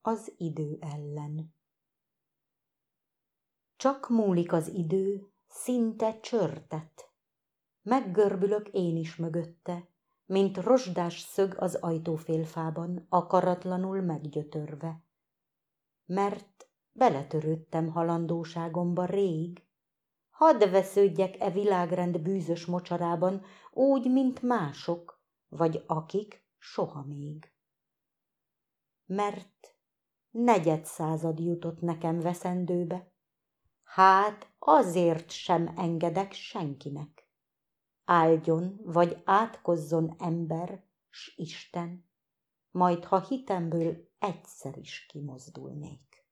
az idő ellen. Csak múlik az idő, szinte csörtet. Meggörbülök én is mögötte, mint rozsdás szög az ajtófélfában, akaratlanul meggyötörve. Mert beletörődtem halandóságomba rég, hadd vesződjek e világrend bűzös mocsarában, úgy, mint mások, vagy akik soha még. Mert negyed század jutott nekem veszendőbe, hát azért sem engedek senkinek. Áldjon vagy átkozzon ember s Isten, majd ha hitemből egyszer is kimozdulnék.